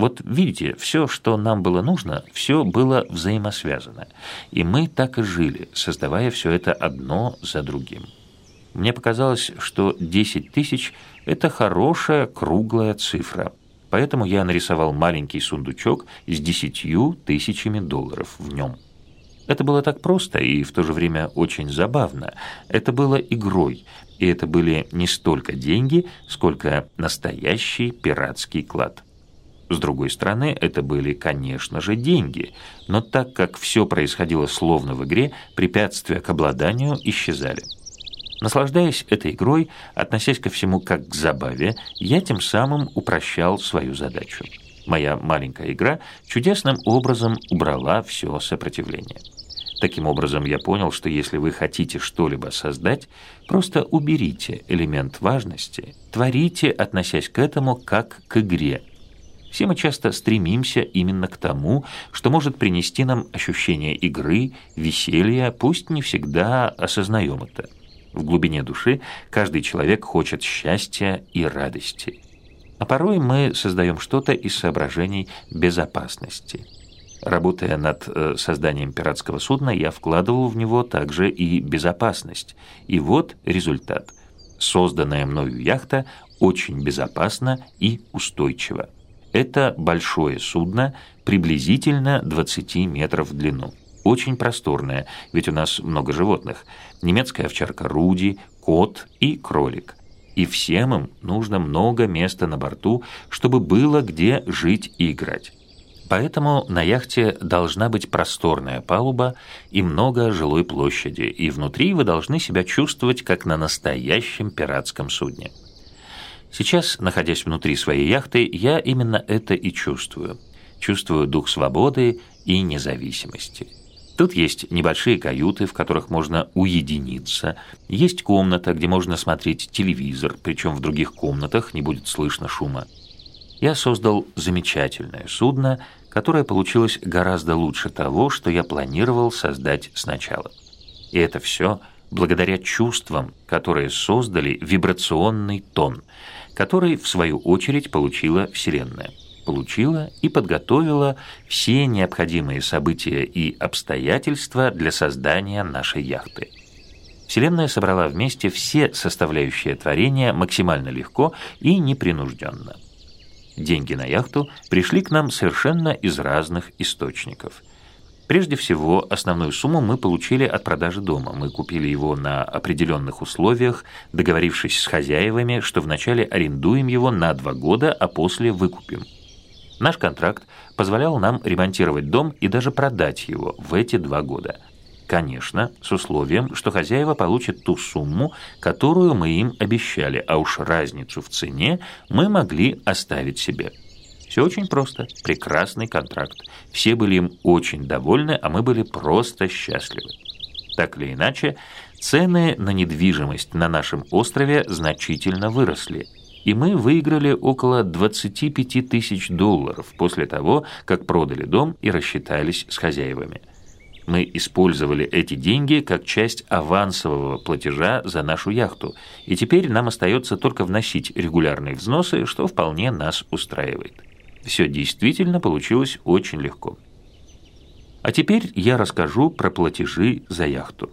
Вот видите, все, что нам было нужно, все было взаимосвязано. И мы так и жили, создавая все это одно за другим. Мне показалось, что 10 тысяч – это хорошая круглая цифра. Поэтому я нарисовал маленький сундучок с десятью тысячами долларов в нем. Это было так просто и в то же время очень забавно. Это было игрой, и это были не столько деньги, сколько настоящий пиратский клад. С другой стороны, это были, конечно же, деньги, но так как все происходило словно в игре, препятствия к обладанию исчезали. Наслаждаясь этой игрой, относясь ко всему как к забаве, я тем самым упрощал свою задачу. Моя маленькая игра чудесным образом убрала все сопротивление. Таким образом, я понял, что если вы хотите что-либо создать, просто уберите элемент важности, творите, относясь к этому как к игре, все мы часто стремимся именно к тому, что может принести нам ощущение игры, веселья, пусть не всегда осознаем это. В глубине души каждый человек хочет счастья и радости. А порой мы создаем что-то из соображений безопасности. Работая над э, созданием пиратского судна, я вкладывал в него также и безопасность. И вот результат. Созданная мною яхта очень безопасна и устойчива. Это большое судно, приблизительно 20 метров в длину. Очень просторное, ведь у нас много животных. Немецкая овчарка Руди, кот и кролик. И всем им нужно много места на борту, чтобы было где жить и играть. Поэтому на яхте должна быть просторная палуба и много жилой площади, и внутри вы должны себя чувствовать как на настоящем пиратском судне. Сейчас, находясь внутри своей яхты, я именно это и чувствую. Чувствую дух свободы и независимости. Тут есть небольшие каюты, в которых можно уединиться. Есть комната, где можно смотреть телевизор, причем в других комнатах не будет слышно шума. Я создал замечательное судно, которое получилось гораздо лучше того, что я планировал создать сначала. И это все благодаря чувствам, которые создали вибрационный тон – который, в свою очередь, получила Вселенная. Получила и подготовила все необходимые события и обстоятельства для создания нашей яхты. Вселенная собрала вместе все составляющие творения максимально легко и непринужденно. Деньги на яхту пришли к нам совершенно из разных источников – Прежде всего, основную сумму мы получили от продажи дома. Мы купили его на определенных условиях, договорившись с хозяевами, что вначале арендуем его на два года, а после выкупим. Наш контракт позволял нам ремонтировать дом и даже продать его в эти два года. Конечно, с условием, что хозяева получат ту сумму, которую мы им обещали, а уж разницу в цене мы могли оставить себе. Все очень просто. Прекрасный контракт. Все были им очень довольны, а мы были просто счастливы. Так или иначе, цены на недвижимость на нашем острове значительно выросли, и мы выиграли около 25 тысяч долларов после того, как продали дом и рассчитались с хозяевами. Мы использовали эти деньги как часть авансового платежа за нашу яхту, и теперь нам остается только вносить регулярные взносы, что вполне нас устраивает. Все действительно получилось очень легко. А теперь я расскажу про платежи за яхту.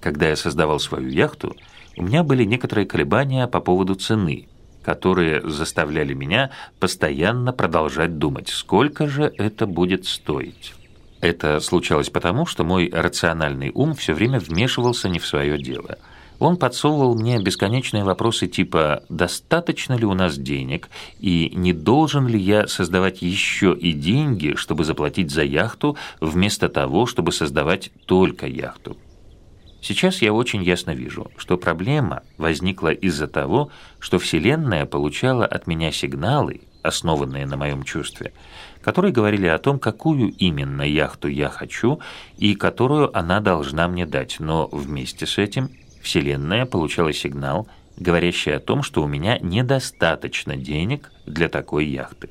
Когда я создавал свою яхту, у меня были некоторые колебания по поводу цены, которые заставляли меня постоянно продолжать думать, сколько же это будет стоить. Это случалось потому, что мой рациональный ум все время вмешивался не в свое дело – он подсовывал мне бесконечные вопросы типа «достаточно ли у нас денег?» и «не должен ли я создавать еще и деньги, чтобы заплатить за яхту, вместо того, чтобы создавать только яхту?» Сейчас я очень ясно вижу, что проблема возникла из-за того, что Вселенная получала от меня сигналы, основанные на моем чувстве, которые говорили о том, какую именно яхту я хочу и которую она должна мне дать, но вместе с этим Вселенная получала сигнал, говорящий о том, что у меня недостаточно денег для такой яхты.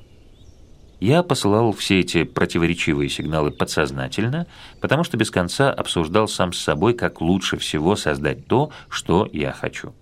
Я посылал все эти противоречивые сигналы подсознательно, потому что без конца обсуждал сам с собой, как лучше всего создать то, что я хочу.